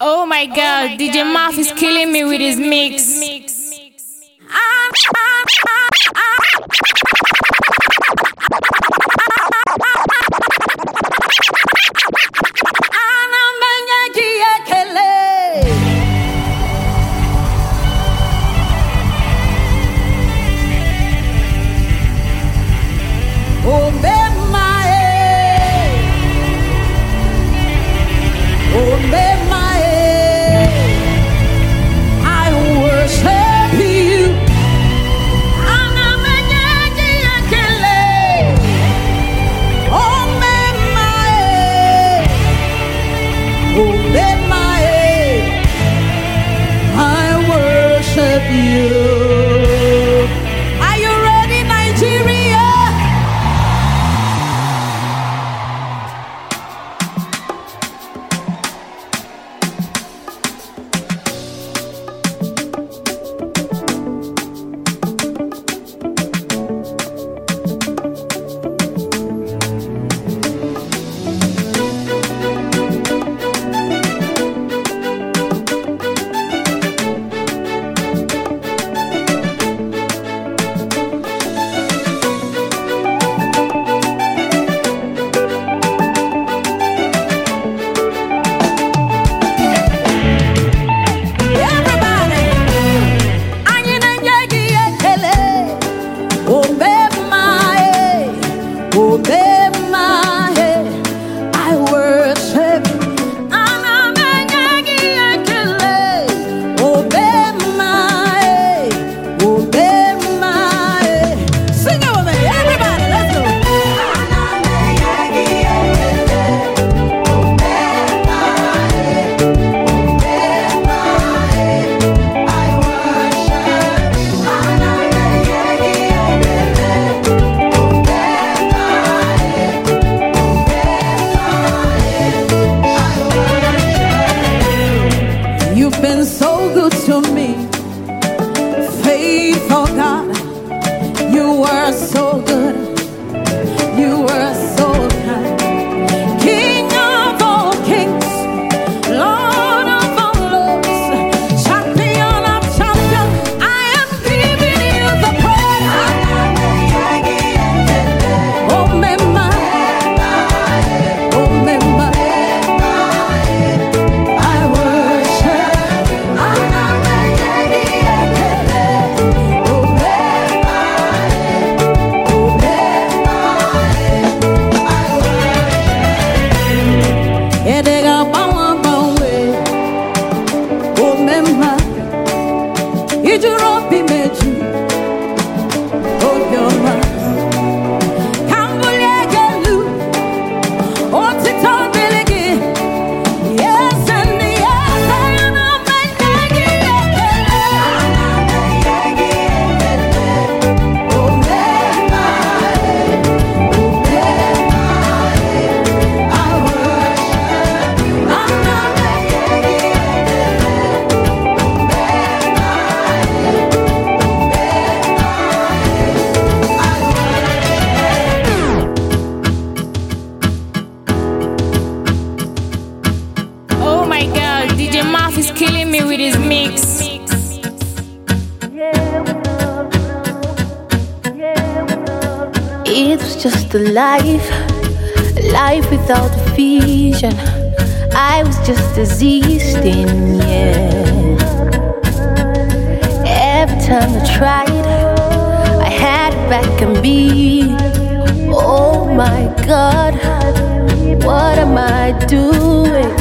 Oh my god, DJ Muff is killing me with his mix. Life, life without vision. I was just existing, yeah. Every time I tried, I had it back and be. Oh my God, what am I doing?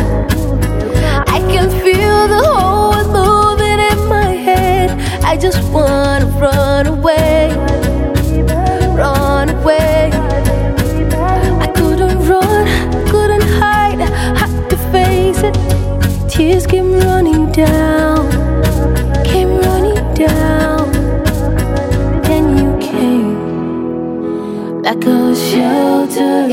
I can feel the whole moving in my head. I just wanna run away, Tears came running down, came running down. Then you came like a shelter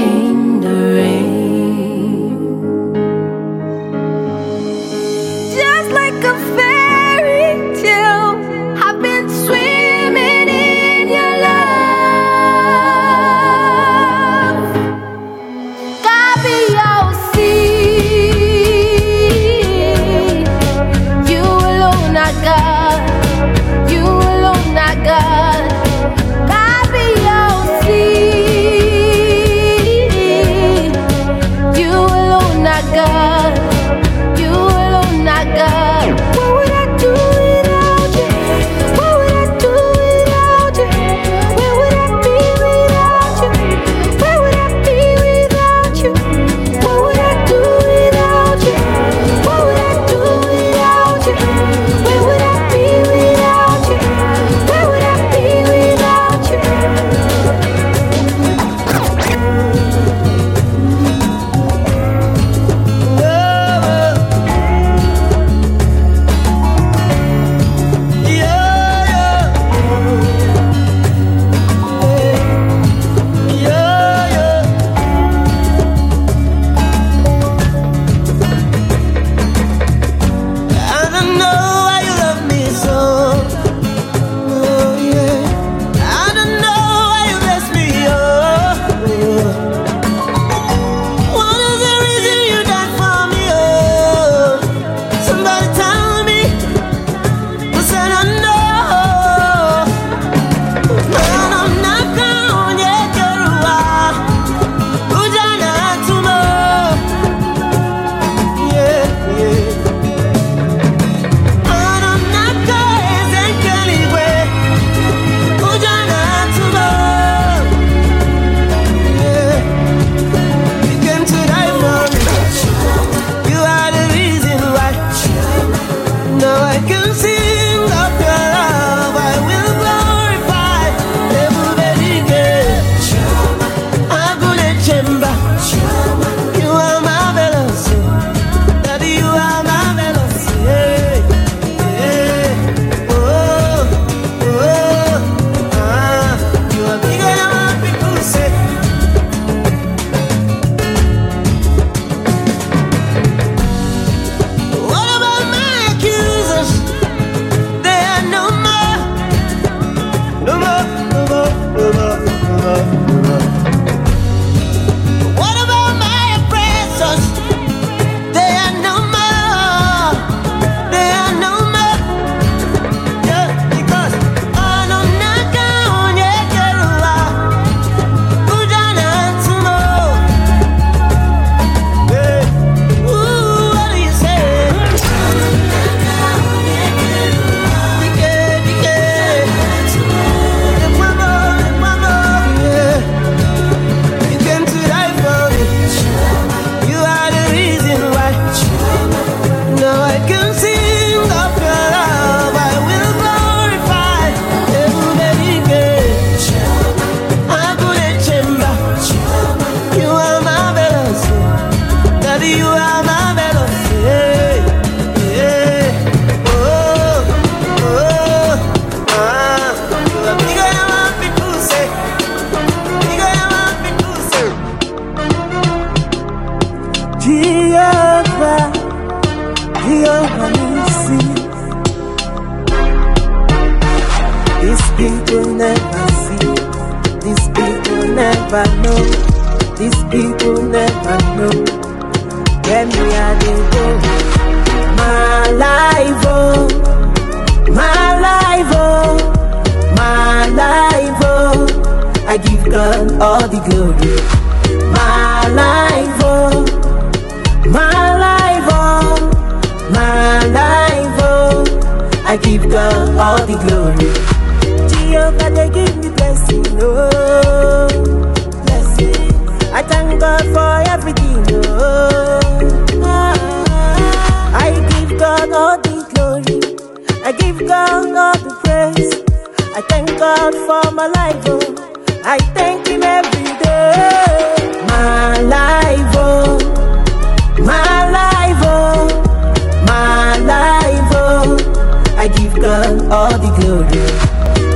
God all the glory.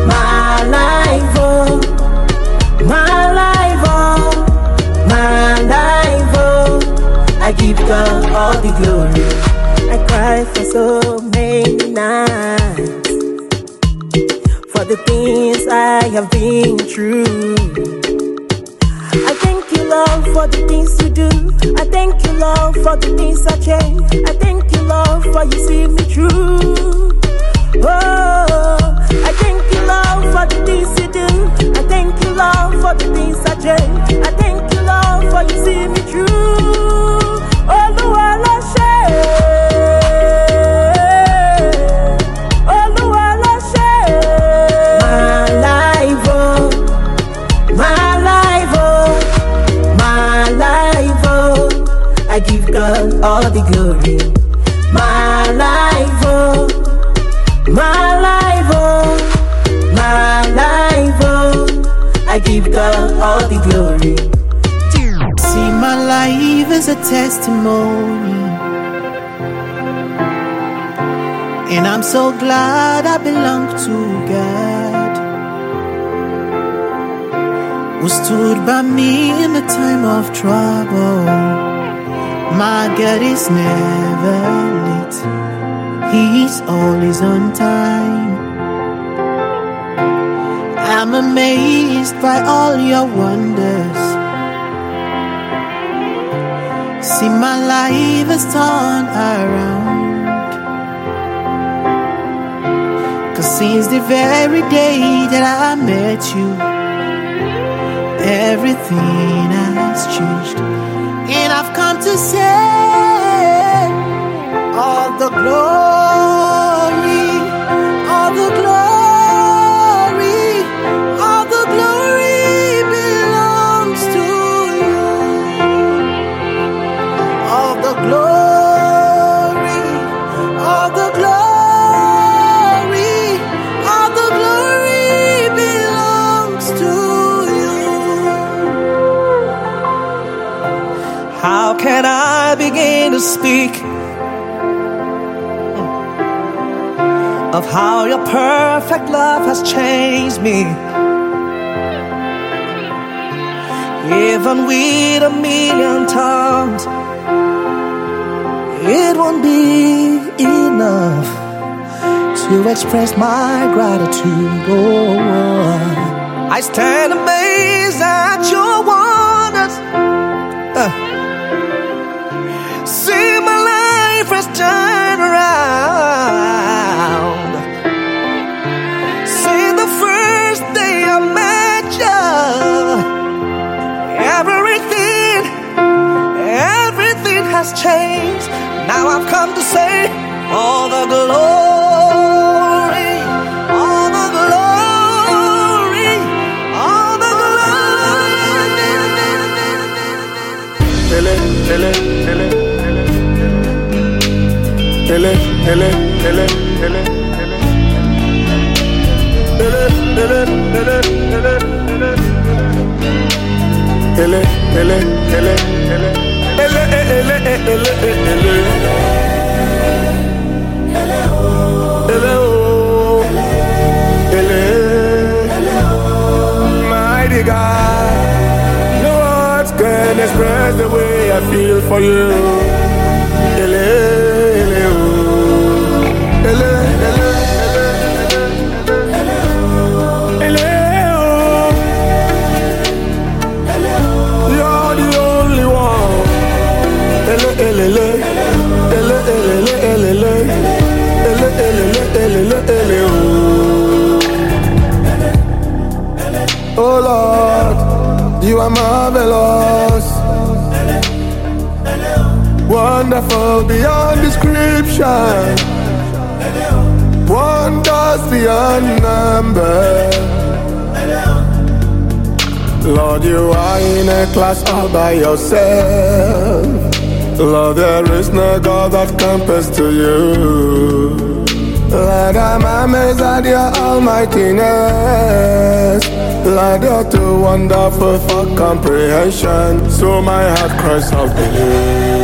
My life, oh, my life, oh, my life, oh, I give God all the glory. I cry for so many nights for the things I have been through. I thank you, Lord, for the things you do. I thank you, Lord, for the things I change. I thank you, Lord, for you see me through. Oh, I thank you, Lord, for the things you do. I thank you, Lord, for the things I do. I thank you, Lord, for you see me through. Olúwa ló ṣe. Olúwa ló ṣe. My life, oh, my life, oh, my life, oh. I give God all the glory. See, my life is a testimony. And I'm so glad I belong to God. Who stood by me in the time of trouble. My God is never late. He's always on time. I'm amazed by all your wonders. See, my life has turned around. Cause since the very day that I met you, everything has changed. And I've come to say all the glory, to speak of how your perfect love has changed me? Even with a million tongues, it won't be enough to express my gratitude. Oh, oh, oh. I stand amazed at your wonders. Has changed. Now I've come to say all the glory, all the glory, all the Ele, ele, ele, ele, ele. Ele, ele, ele, ele, ele. Ele, ele, ele, ele. Ele, ele, ele, ele, ele. Ele, oh. Ele. Mighty God. No words can express the way I feel for you. You are marvelous. Wonderful beyond description. Wonders beyond number. Lord, you are in a class all by yourself. Lord, there is no God that compares to you. Amazed at your almightiness. Lord, you're too wonderful for comprehension. So my heart cries out, Father,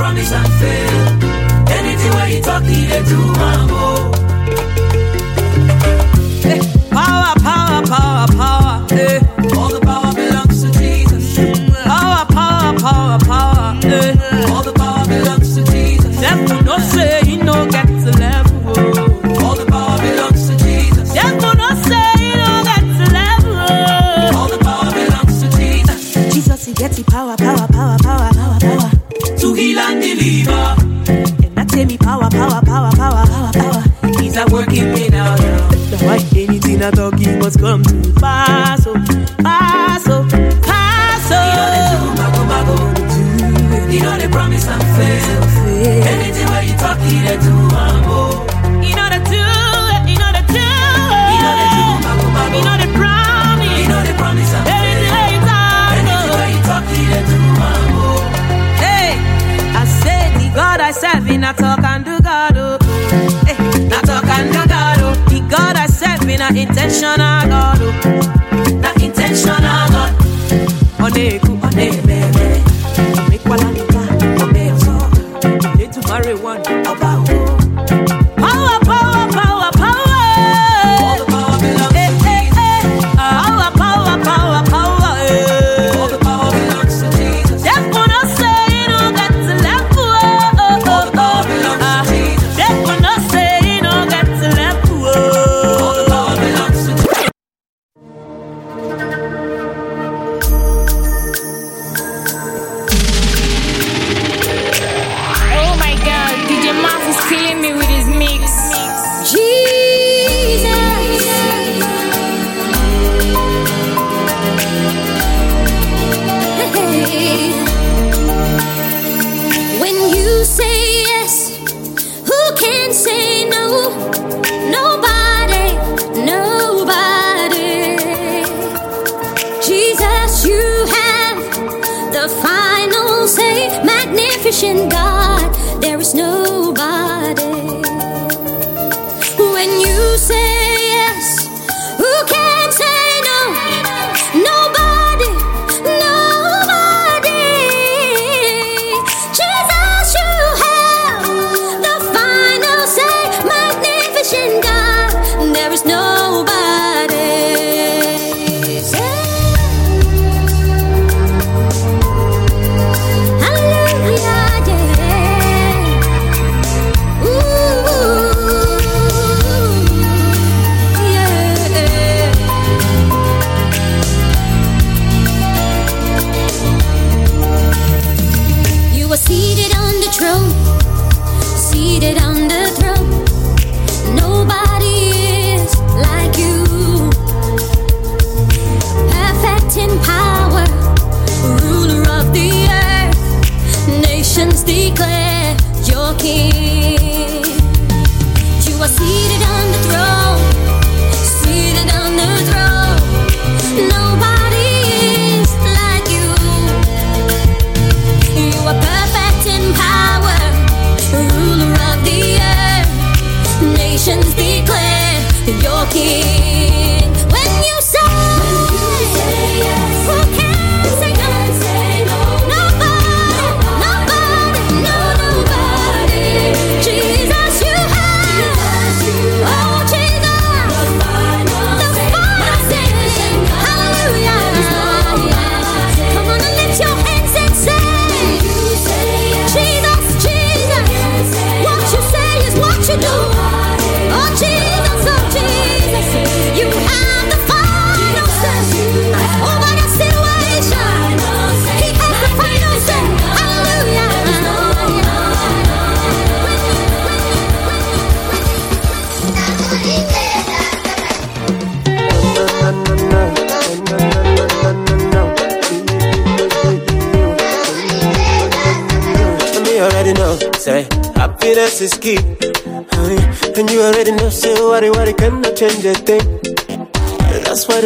promise and fail. Anything where you talk, you do, my direction I go.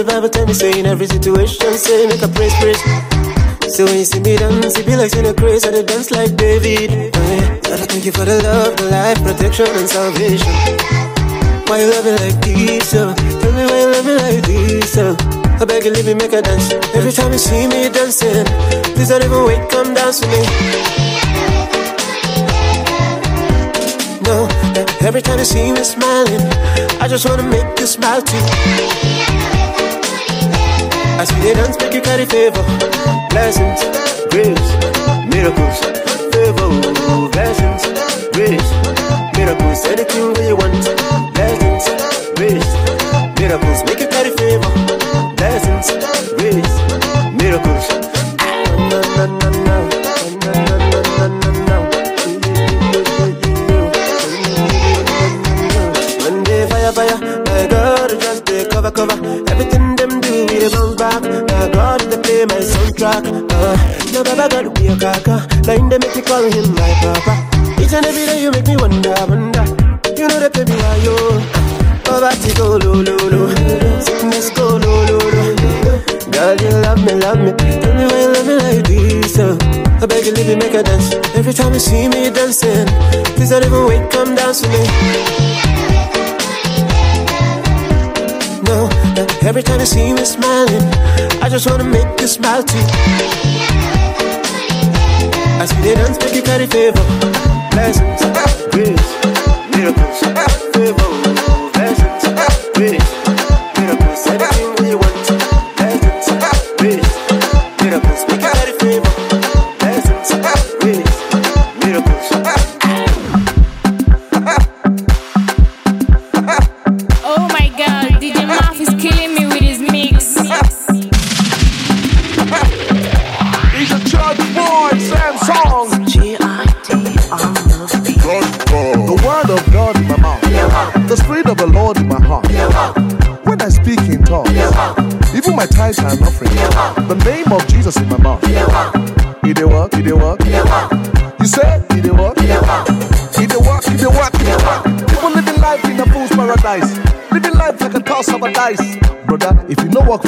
The Bible tell me, say, in every situation, say, make a praise, praise. So when you see me dance, it be like seeing a craze, I dance like David. Oh, yeah. God, I thank you for the love, the life, protection, and salvation. Why you love me like this, oh? Tell me why you love me like this, oh? I beg you, leave me, make a dance. Every time you see me dancing, please don't even wait, come dance with me. that every time you see me smiling, I just wanna make you smile too. See the dance make you carry favor, blessings, grace, miracles, favor, blessings, grace, miracles, anything that you want, blessings, grace, miracles, make you carry favor, blessings, grace, miracles. Soundtrack. Uh, no Baba God be a kaka. Line they make me call him my papa. Each and every day you make me wonder, wonder. You know play me why yo. Poverty go low, low, low. Sickness go low, low, low. God you love me, love me. Tell me why you love me like this. Uh. I beg you, leave me, make a dance. Every time you see me dancing, please don't even wait, come dance with me that every time you see me smiling, I just wanna make you smile too. I see the dance make you carry favor, blessings, grace, miracles, favor,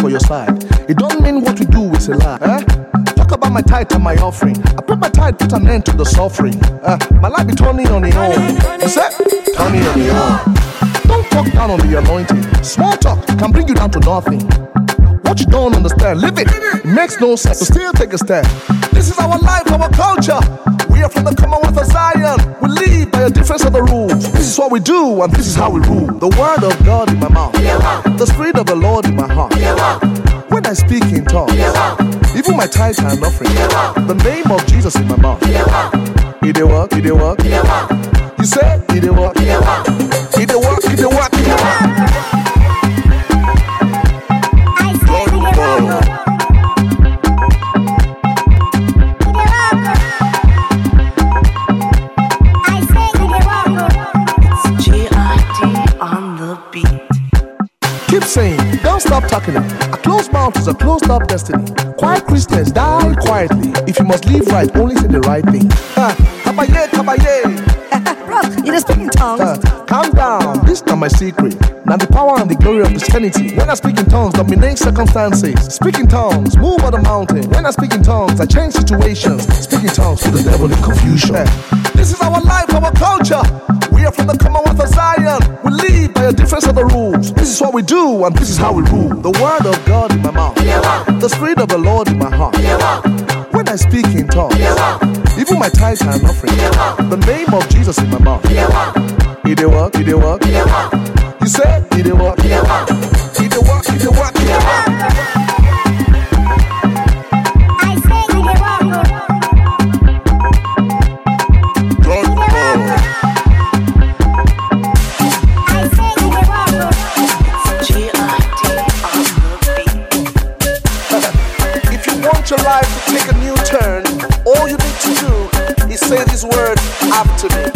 for your side, it don't mean what you do is a lie. Eh? Talk about my tithe and my offering. I put my tithe, put an end to the suffering. Uh, my life be turning on its own. You said? Turning on its own. Don't talk down on the anointing. Small talk can bring you down to nothing. What you don't understand, live it. It makes no sense, so still take a stand. This is our life, our culture. We are from the Commonwealth of Zion. We live by a difference of the rules. This is what we do, and this is how we rule. The word of God in my mouth, the spirit of the Lord in my heart. When I speak in tongues, even my tithe and offering, the name of Jesus in my mouth. It work, it work. You say it work, it work. Mouth is a closed up destiny. Quiet Christians die quietly. If you must live right, only say the right thing. Ha, kabaye, kabaye. Bro, you just speak in tongues. Calm down. This not my secret. Now the power and the glory of Christianity. When I speak in tongues, dominate circumstances. Speak in tongues, move on the mountain. When I speak in tongues, I change situations. Speak in tongues to the devil in confusion. This is our life, our culture. We are from the Commonwealth of Zion. We live by a difference of the rules. This is what we do, and this is how we rule. The word of God in my mouth, the spirit of the Lord in my heart. When I speak in tongues, even my tithe and offering, the name of Jesus in my mouth he did walk, he walk, he. You say he dey walk, he dey walk, he dey walk, he did walk. walk. Your life to take a new turn. All you need to do is say these words after me.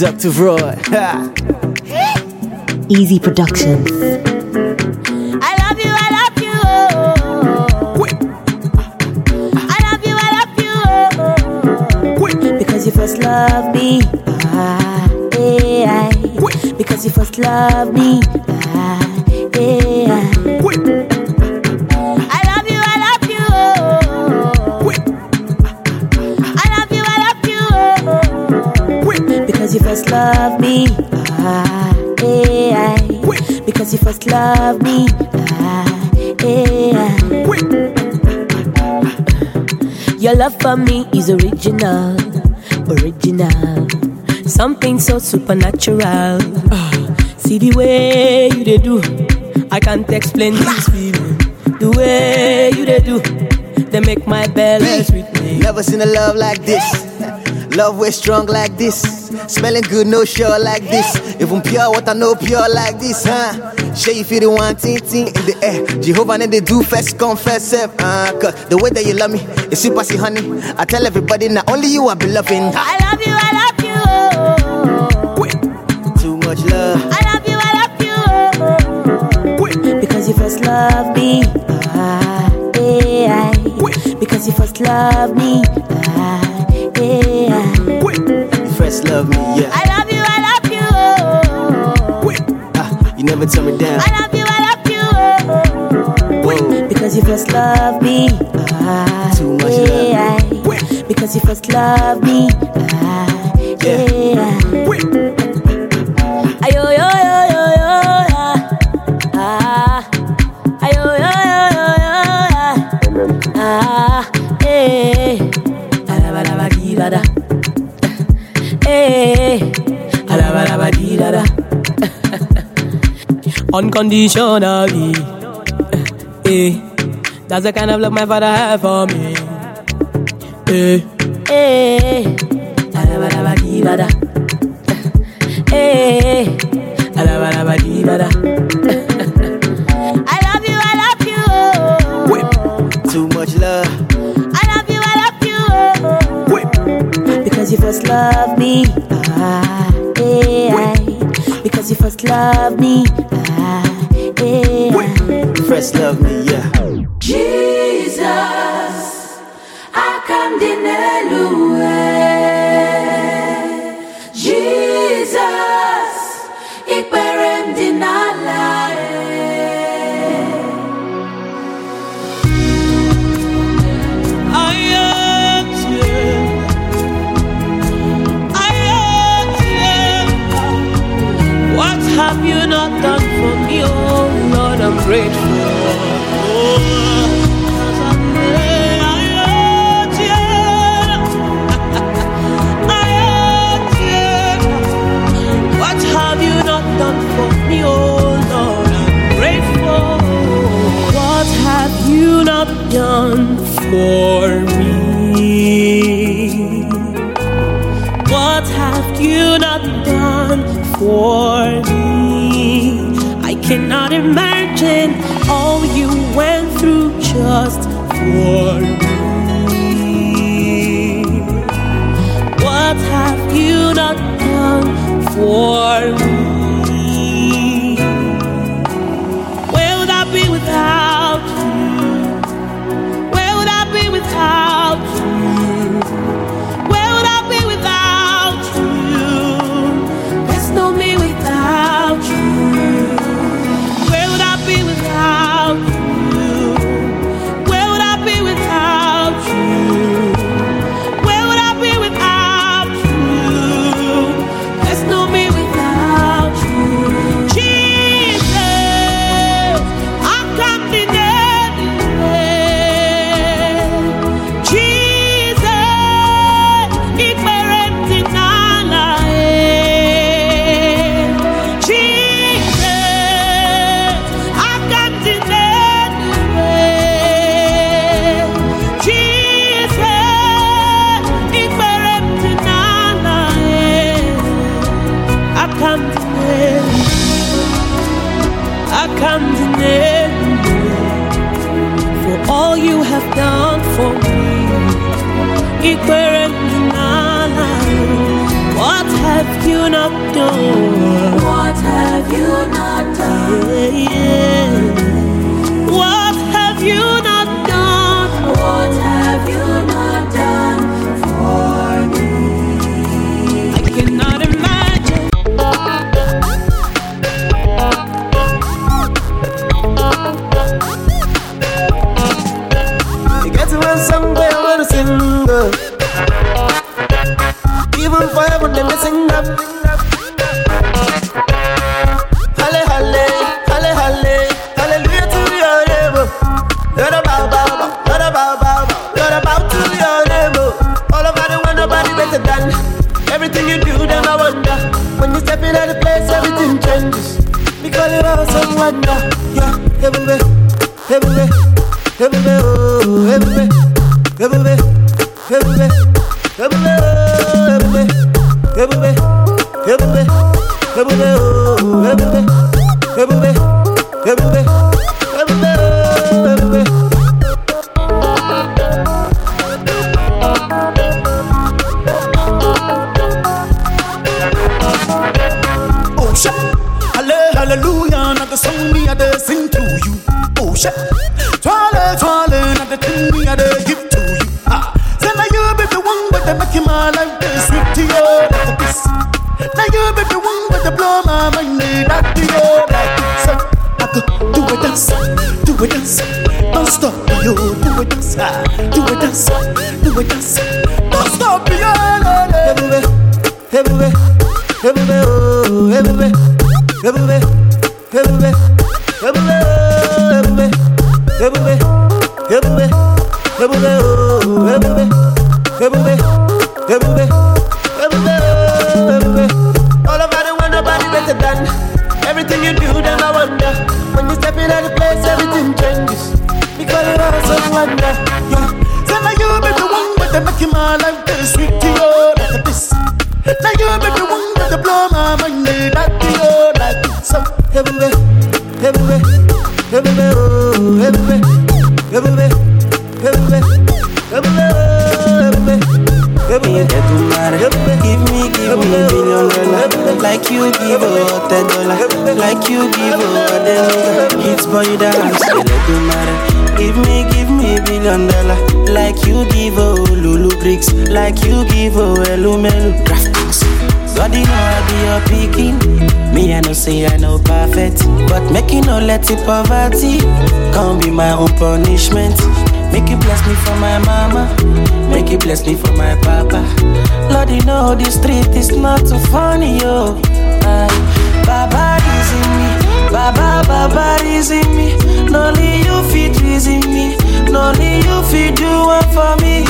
Dr. Roy. Easy Productions. I love you, I love you. oh. I love you, I love you. oh. Because you first love me. Ah, yeah. Because you first love me. Ah, love me. Ah, yeah. Because you first love me. Ah, yeah. Your love for me is original, original. Something so supernatural. Ah, See the way you they do, I can't explain this feeling. The way you they do, they make my belly sweet me. Never seen a love like this. Love way strong like this. Smelling good, no sure like this. If I'm pure what I know pure like this, huh? Sure you feel the one thing, thing in the air. Jehovah and they do first confess self. Uh, cause the way that you love me is super see honey. I tell everybody not only you I be loving. I love you, I love you. oh. Too much love. I love you, I love you. oh. Because you first love me. Ah, yeah. Because you first love me. Ah, yeah. You love me, yeah. I love you, I love you. oh. Ah, you never turn me down. I love you, I love you. Whoa. Because you first love me. Ah, Too much love. yeah. Because you first love me. Ah, yeah. Ayo, yo, yo, yo, yo, Unconditionally. Eh. That's the kind of love my father had for me. Eh. Eh. Alabadabadibada. Eh. Alabadabadibada. I love you, I love you. oh. Too much love. I love you, I love you. oh. Because you first love me. Ah, yeah. Because you first love me. Ah, yeah. First love me, yeah. Jesus, I akamdinelue. Jesus, for me? Lord? Grateful, what have you not done for me? What have you not done for me? I cannot imagine all you went through just for me. What have you not done for me? You not done? What have you not done? Yeah, yeah. Everywhere, everywhere, everywhere, oh, everywhere. All over the world, nobody better than. Everything you do, them I wonder. When you step in the place, everything changes. Are some wonder. Say now you be the one my life dey sweet to you like this. Now you be the one blow my mind that to you like everywhere, oh, a billion dollar. Like you give a ten dollar. Like you give a ten Hits boy dance. It don't matter. Give me, give me billion dollar. Like you give a Lulu bricks. Like you give a Elumelu. Graphics. God, you know I be your picking. Me, I know say I know perfect. But make you no let it poverty. Come be my own punishment. Make you bless me for my mama. Make you bless me for my papa. Lord, you know the street is not too funny, yo. Aye. Baba is in me. Baba, Baba is in me. No only you fit reason me. No only you fit do one for me.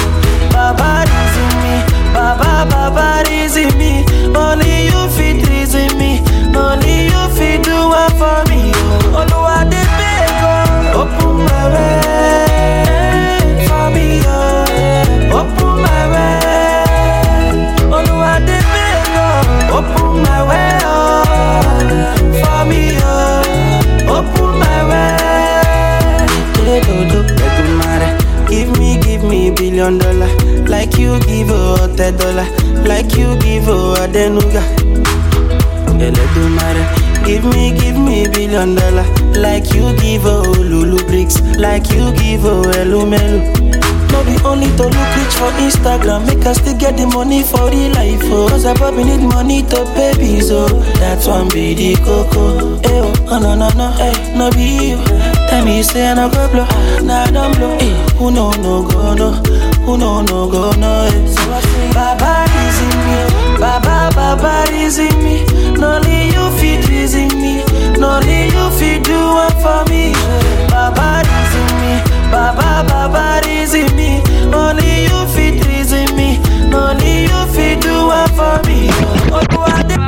Baba is in me. Baba, Baba is in me. Only you fit reason me. No only you fit do one for me. Oluwa dey beg oh. Open my way for me, oh. Open my way. Dollar. Like you give Adenuga. Ele do matter. Give me, give me billion dollar. Like you give Lulu bricks. Like you give Elumelu. No be only to look rich for Instagram, make us still get the money for the life. Oh, cause I probably need money to pay bills. Oh, that's one be the coco. Eh, oh, oh, no, no, no, eh, no be you. Tell me you say I no go blow, nah, I don't blow. Eh, who no, no go, no, who no, no go, no, eh. So Baba is in me, Baba, Baba is in me. Only you fit reason me, no only you fit do one for me. Baba is in me. Baba, Baba, reason me. Only you fit reason me. Only you fit do one for me. Oh,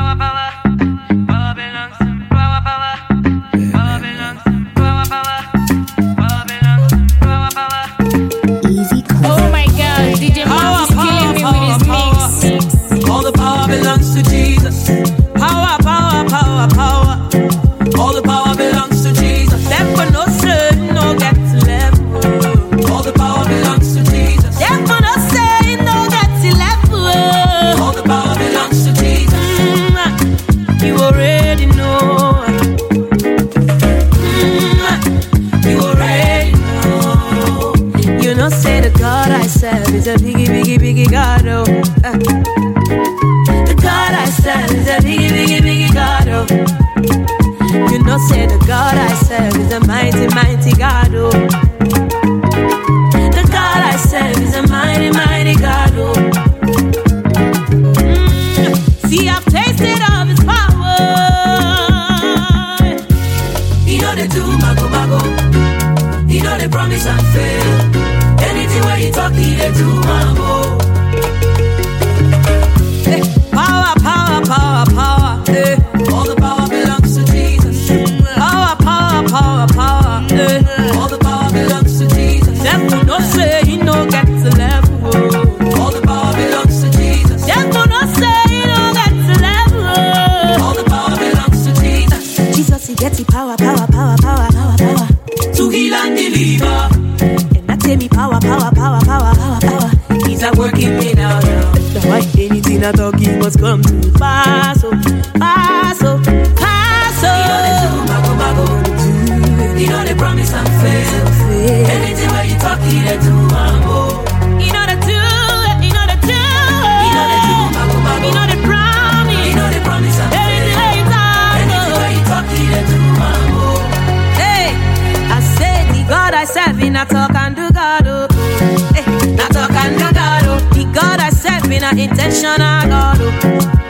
serve, I got intentional